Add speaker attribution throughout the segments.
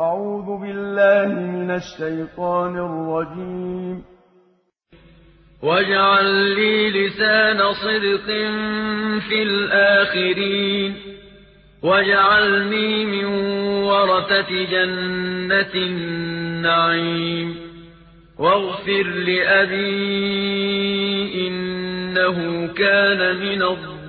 Speaker 1: أعوذ بالله من الشيطان الرجيم.
Speaker 2: واجعل لي لسان صدق في الآخرين. واجعلني من ورثة جنة النعيم. واغفر لأبي إنه كان من الضالين.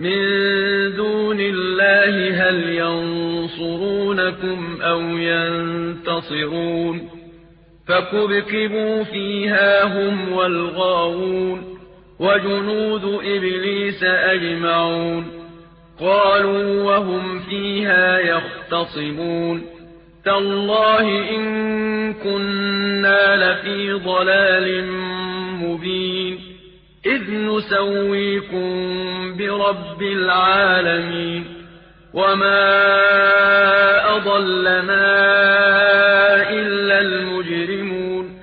Speaker 2: من دون الله هل ينصرونكم أو ينتصرون فكبكبوا فيها هم والغاوون وجنود إبليس أجمعون قالوا وهم فيها يختصمون تالله إن كنا لفي ضلال مبين إذ نسويكم برب العالمين وما أضلنا إلا المجرمون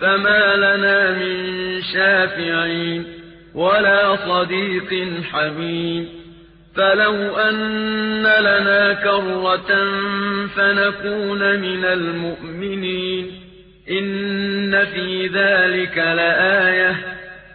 Speaker 2: فما لنا من شافعين ولا صديق حميم فلو أن لنا كرة فنكون من المؤمنين إن في ذلك لآية